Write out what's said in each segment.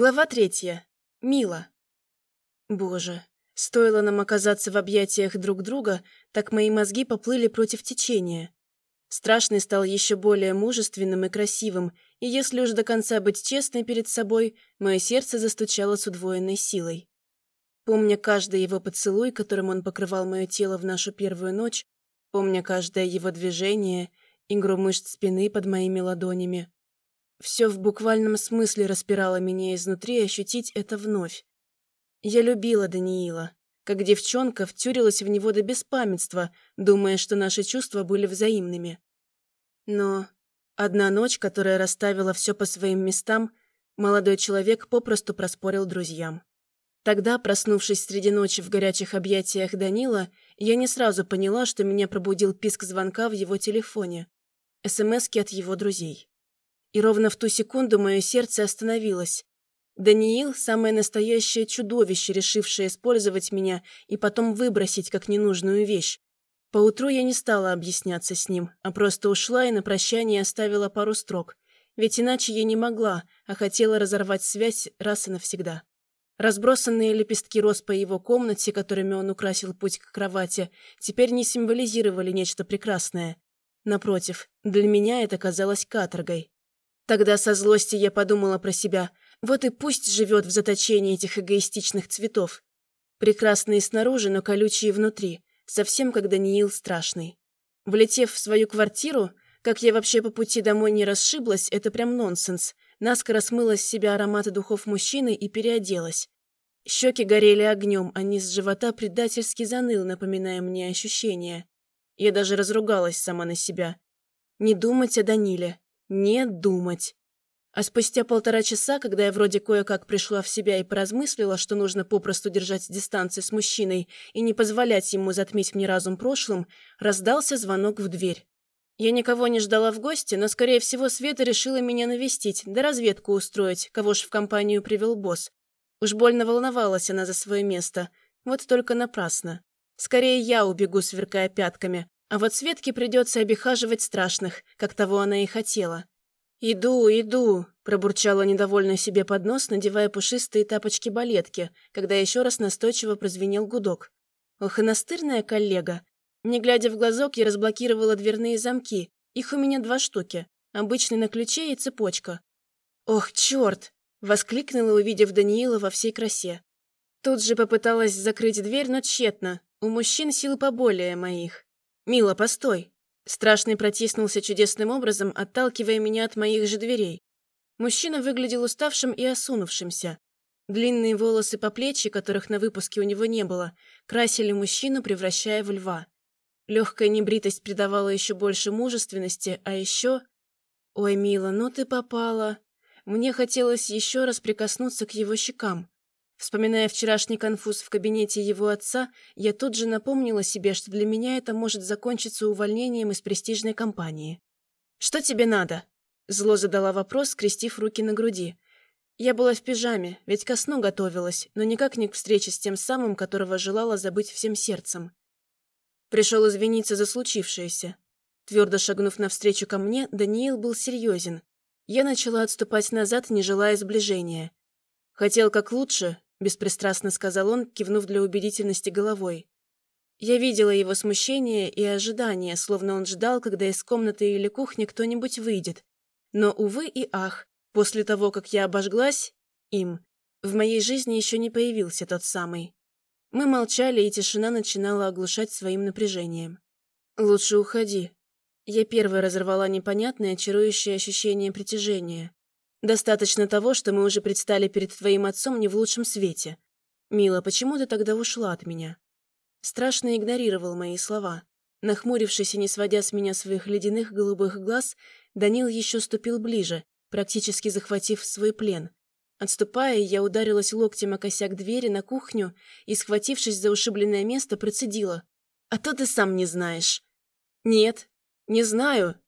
Глава третья. Мила. Боже, стоило нам оказаться в объятиях друг друга, так мои мозги поплыли против течения. Страшный стал еще более мужественным и красивым, и если уж до конца быть честной перед собой, мое сердце застучало с удвоенной силой. Помня каждый его поцелуй, которым он покрывал мое тело в нашу первую ночь, помня каждое его движение, игру мышц спины под моими ладонями, все в буквальном смысле распирало меня изнутри ощутить это вновь. Я любила Даниила, как девчонка втюрилась в него до беспамятства, думая, что наши чувства были взаимными. Но одна ночь, которая расставила все по своим местам, молодой человек попросту проспорил друзьям. Тогда, проснувшись среди ночи в горячих объятиях Данила, я не сразу поняла, что меня пробудил писк звонка в его телефоне. СМСки от его друзей. И ровно в ту секунду мое сердце остановилось. Даниил – самое настоящее чудовище, решившее использовать меня и потом выбросить как ненужную вещь. Поутру я не стала объясняться с ним, а просто ушла и на прощание оставила пару строк. Ведь иначе я не могла, а хотела разорвать связь раз и навсегда. Разбросанные лепестки роз по его комнате, которыми он украсил путь к кровати, теперь не символизировали нечто прекрасное. Напротив, для меня это казалось каторгой. Тогда со злости я подумала про себя. Вот и пусть живет в заточении этих эгоистичных цветов. Прекрасные снаружи, но колючие внутри. Совсем как Даниил страшный. Влетев в свою квартиру, как я вообще по пути домой не расшиблась, это прям нонсенс. Наскоро смыла с себя ароматы духов мужчины и переоделась. Щеки горели огнем, а низ живота предательски заныл, напоминая мне ощущения. Я даже разругалась сама на себя. Не думать о Даниле. Не думать. А спустя полтора часа, когда я вроде кое-как пришла в себя и поразмыслила, что нужно попросту держать дистанцию с мужчиной и не позволять ему затмить мне разум прошлым, раздался звонок в дверь. Я никого не ждала в гости, но, скорее всего, Света решила меня навестить, да разведку устроить, кого ж в компанию привел босс. Уж больно волновалась она за свое место. Вот только напрасно. Скорее я убегу, сверкая пятками, а вот Светке придется обихаживать страшных, как того она и хотела. «Иду, иду», – пробурчала недовольно себе под нос, надевая пушистые тапочки-балетки, когда еще раз настойчиво прозвенел гудок. Ох и настырная коллега. Не глядя в глазок, я разблокировала дверные замки. Их у меня два штуки. Обычный на ключе и цепочка. «Ох, черт!» – воскликнула, увидев Даниила во всей красе. Тут же попыталась закрыть дверь, но тщетно. У мужчин сил поболее моих. «Мила, постой!» Страшный протиснулся чудесным образом, отталкивая меня от моих же дверей. Мужчина выглядел уставшим и осунувшимся. Длинные волосы по плечи, которых на выпуске у него не было, красили мужчину, превращая в льва. Легкая небритость придавала еще больше мужественности, а еще... «Ой, Мила, ну ты попала!» Мне хотелось еще раз прикоснуться к его щекам. Вспоминая вчерашний конфуз в кабинете его отца, я тут же напомнила себе, что для меня это может закончиться увольнением из престижной компании. «Что тебе надо?» Зло задала вопрос, скрестив руки на груди. Я была в пижаме, ведь ко сну готовилась, но никак не к встрече с тем самым, которого желала забыть всем сердцем. Пришел извиниться за случившееся. Твердо шагнув навстречу ко мне, Даниил был серьезен. Я начала отступать назад, не желая сближения. Хотел как лучше, – беспристрастно сказал он, кивнув для убедительности головой. Я видела его смущение и ожидание, словно он ждал, когда из комнаты или кухни кто-нибудь выйдет. Но, увы и ах, после того, как я обожглась им, в моей жизни еще не появился тот самый. Мы молчали, и тишина начинала оглушать своим напряжением. «Лучше уходи». Я первая разорвала непонятное, чарующее ощущение притяжения. Достаточно того, что мы уже предстали перед твоим отцом не в лучшем свете. Мила, почему ты тогда ушла от меня?» Страшно игнорировал мои слова. Нахмурившись и не сводя с меня своих ледяных голубых глаз, Данил еще ступил ближе, практически захватив свой плен. Отступая, я ударилась локтем о косяк двери на кухню и, схватившись за ушибленное место, процедила. «А то ты сам не знаешь». «Нет, не знаю»,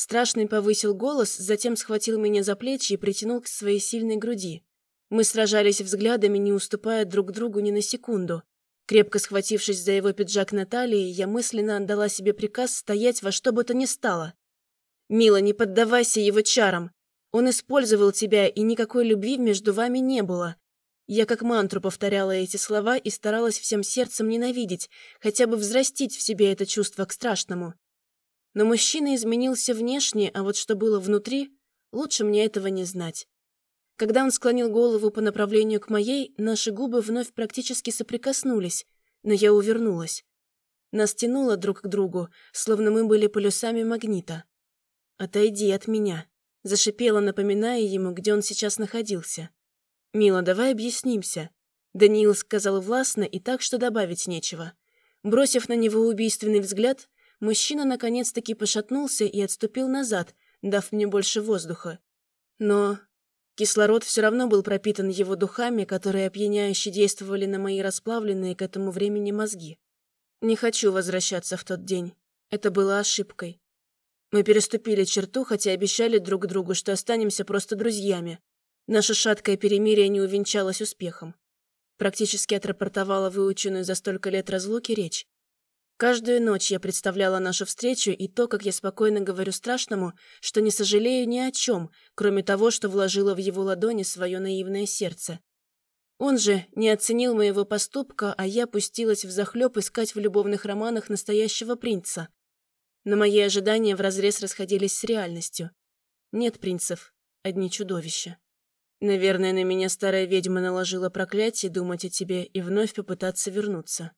Страшный повысил голос, затем схватил меня за плечи и притянул к своей сильной груди. Мы сражались взглядами, не уступая друг другу ни на секунду. Крепко схватившись за его пиджак на талии, я мысленно отдала себе приказ стоять во что бы то ни стало. «Мила, не поддавайся его чарам!» Он использовал тебя, и никакой любви между вами не было. Я как мантру повторяла эти слова и старалась всем сердцем ненавидеть, хотя бы взрастить в себе это чувство к страшному. Но мужчина изменился внешне, а вот что было внутри, лучше мне этого не знать. Когда он склонил голову по направлению к моей, наши губы вновь практически соприкоснулись, но я увернулась. Нас тянуло друг к другу, словно мы были полюсами магнита. «Отойди от меня», — зашипела, напоминая ему, где он сейчас находился. «Мила, давай объяснимся», — Даниил сказал властно и так, что добавить нечего. Бросив на него убийственный взгляд, мужчина наконец-таки пошатнулся и отступил назад, дав мне больше воздуха. Но кислород все равно был пропитан его духами, которые опьяняюще действовали на мои расплавленные к этому времени мозги. Не хочу возвращаться в тот день. Это было ошибкой. Мы переступили черту, хотя обещали друг другу, что останемся просто друзьями. Наше шаткое перемирие не увенчалось успехом. Практически отрапортовала выученную за столько лет разлуки речь. Каждую ночь я представляла нашу встречу и то, как я спокойно говорю страшному, что не сожалею ни о чем, кроме того, что вложила в его ладони свое наивное сердце. Он же не оценил моего поступка, а я пустилась в захлеб искать в любовных романах настоящего принца. Но мои ожидания вразрез расходились с реальностью. Нет принцев, одни чудовища. Наверное, на меня старая ведьма наложила проклятие думать о тебе и вновь попытаться вернуться.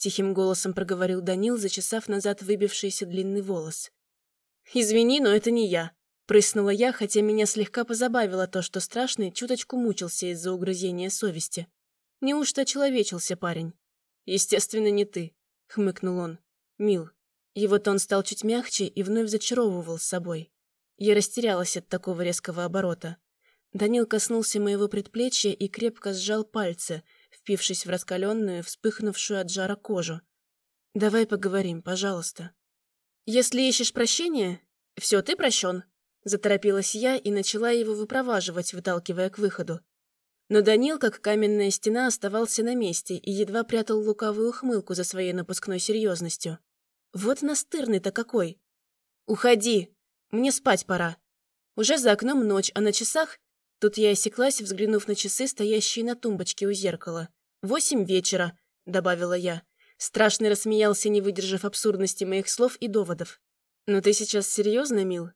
Тихим голосом проговорил Данил, зачесав назад выбившийся длинный волос. «Извини, но это не я», — прыснула я, хотя меня слегка позабавило то, что страшный чуточку мучился из-за угрызения совести. Неужто очеловечился парень? «Естественно, не ты», — хмыкнул он. «Мил». Его тон стал чуть мягче и вновь зачаровывал с собой. Я растерялась от такого резкого оборота. Данил коснулся моего предплечья и крепко сжал пальцы — впившись в раскаленную, вспыхнувшую от жара кожу. «Давай поговорим, пожалуйста». «Если ищешь прощения, все, ты прощен», — заторопилась я и начала его выпроваживать, выталкивая к выходу. Но Данил, как каменная стена, оставался на месте и едва прятал лукавую ухмылку за своей напускной серьезностью. «Вот настырный-то какой!» «Уходи! Мне спать пора!» Уже за окном ночь, а на часах Тут я осеклась, взглянув на часы, стоящие на тумбочке у зеркала. «Восемь вечера», — добавила я. Страшный рассмеялся, не выдержав абсурдности моих слов и доводов. «Но ты сейчас серьезно, мил?»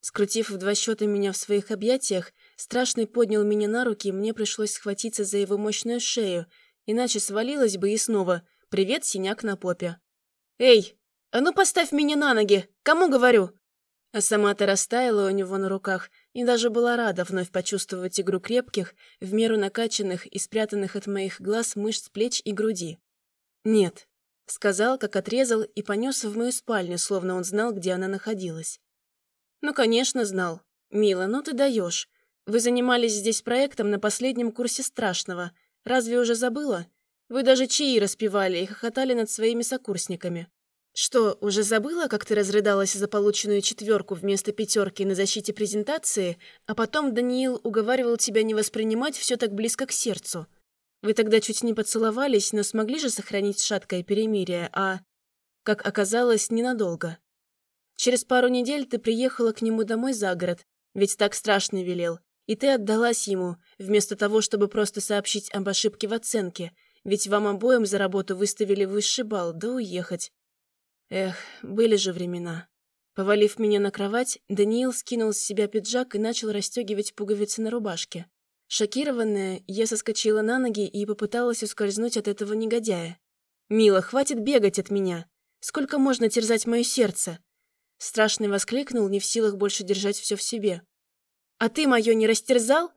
Скрутив в два счета меня в своих объятиях, Страшный поднял меня на руки, и мне пришлось схватиться за его мощную шею, иначе свалилась бы и снова «Привет, синяк на попе». «Эй, а ну поставь меня на ноги! Кому говорю?» А сама-то растаяла у него на руках и даже была рада вновь почувствовать игру крепких, в меру накачанных и спрятанных от моих глаз мышц плеч и груди. «Нет», — сказал, как отрезал, и понес в мою спальню, словно он знал, где она находилась. «Ну, конечно, знал. Мила, ну ты даешь. Вы занимались здесь проектом на последнем курсе страшного. Разве уже забыла? Вы даже чаи распевали и хохотали над своими сокурсниками. Что, уже забыла, как ты разрыдалась за полученную четверку вместо пятерки на защите презентации, а потом Даниил уговаривал тебя не воспринимать все так близко к сердцу? Вы тогда чуть не поцеловались, но смогли же сохранить шаткое перемирие, а, как оказалось, ненадолго. Через пару недель ты приехала к нему домой за город, ведь так страшно велел, и ты отдалась ему, вместо того, чтобы просто сообщить об ошибке в оценке, ведь вам обоим за работу выставили высший балл, да уехать. Эх, были же времена. Повалив меня на кровать, Даниил скинул с себя пиджак и начал расстегивать пуговицы на рубашке. Шокированная, я соскочила на ноги и попыталась ускользнуть от этого негодяя. «Мила, хватит бегать от меня! Сколько можно терзать мое сердце?» Страшный воскликнул, не в силах больше держать все в себе. «А ты мое не растерзал?»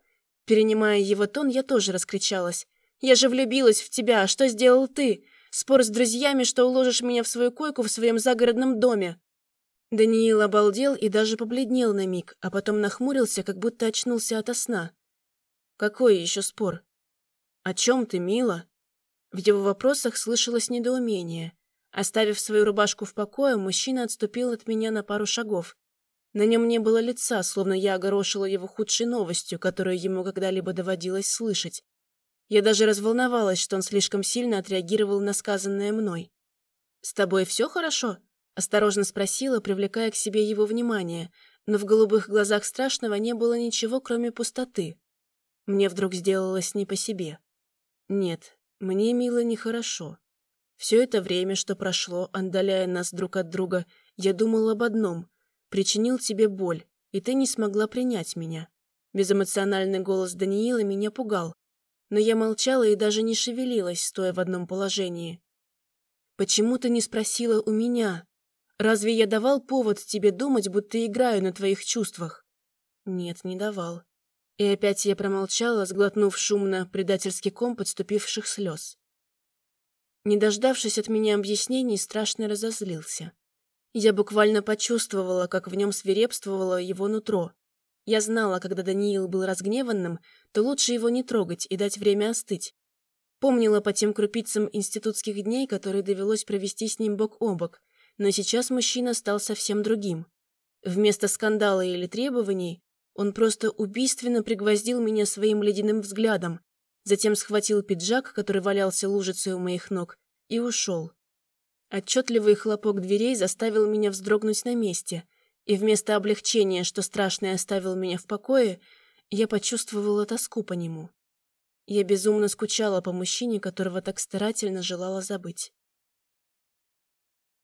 Перенимая его тон, я тоже раскричалась. «Я же влюбилась в тебя, а что сделал ты? Спор с друзьями, что уложишь меня в свою койку в своем загородном доме». Даниил обалдел и даже побледнел на миг, а потом нахмурился, как будто очнулся ото сна. «Какой еще спор?» «О чем ты, мила?» В его вопросах слышалось недоумение. Оставив свою рубашку в покое, мужчина отступил от меня на пару шагов. На нем не было лица, словно я огорошила его худшей новостью, которую ему когда-либо доводилось слышать. Я даже разволновалась, что он слишком сильно отреагировал на сказанное мной. «С тобой все хорошо?» – осторожно спросила, привлекая к себе его внимание, но в голубых глазах страшного не было ничего, кроме пустоты. Мне вдруг сделалось не по себе. Нет, мне, мило, нехорошо. Все это время, что прошло, отдаляя нас друг от друга, я думал об одном — причинил тебе боль, и ты не смогла принять меня. Безэмоциональный голос Даниила меня пугал, но я молчала и даже не шевелилась, стоя в одном положении. «Почему ты не спросила у меня? Разве я давал повод тебе думать, будто играю на твоих чувствах?» «Нет, не давал. И опять я промолчала, сглотнув шумно предательский ком подступивших слез. Не дождавшись от меня объяснений, страшно разозлился. Я буквально почувствовала, как в нем свирепствовало его нутро. Я знала, когда Даниил был разгневанным, то лучше его не трогать и дать время остыть. Помнила по тем крупицам институтских дней, которые довелось провести с ним бок о бок, но сейчас мужчина стал совсем другим. Вместо скандала или требований он просто убийственно пригвоздил меня своим ледяным взглядом, затем схватил пиджак, который валялся лужицей у моих ног, и ушел. Отчетливый хлопок дверей заставил меня вздрогнуть на месте, и вместо облегчения, что страшное оставил меня в покое, я почувствовала тоску по нему. Я безумно скучала по мужчине, которого так старательно желала забыть.